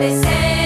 They say